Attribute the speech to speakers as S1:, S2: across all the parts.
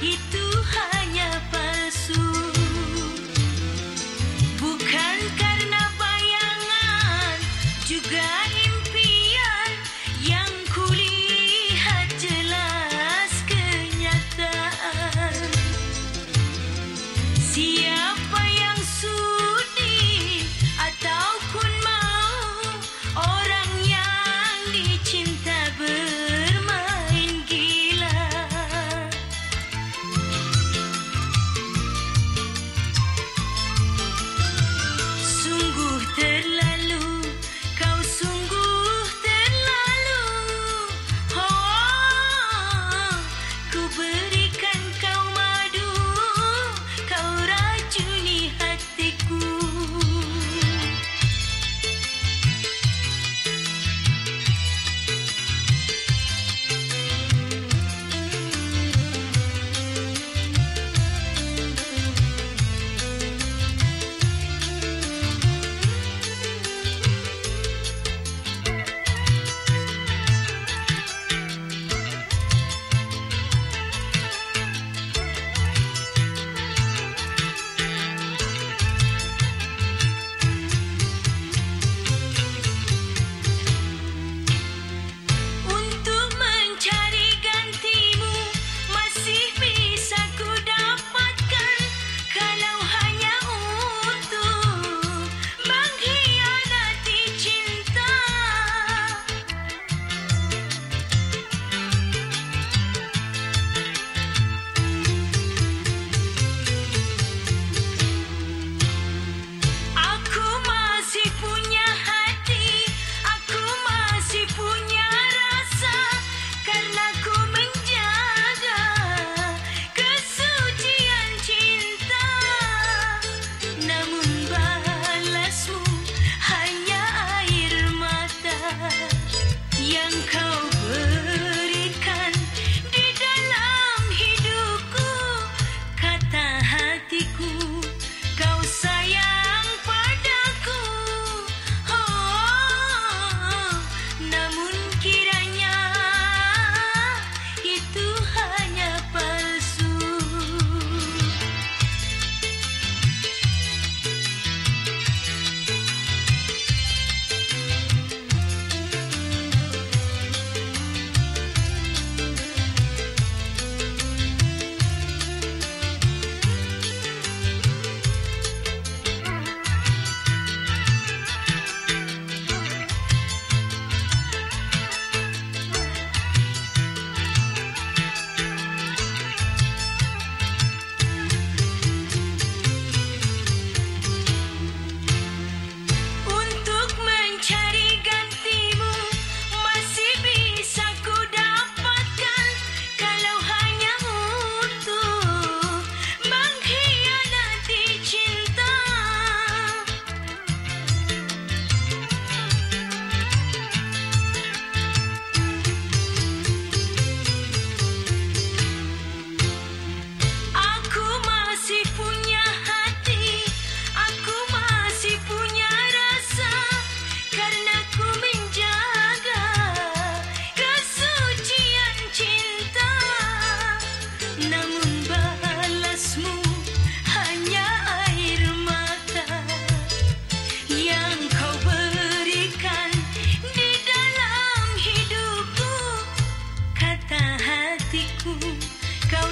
S1: Keep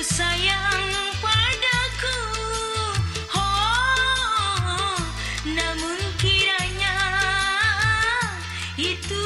S1: sayang padaku. Oh namun kiranya itu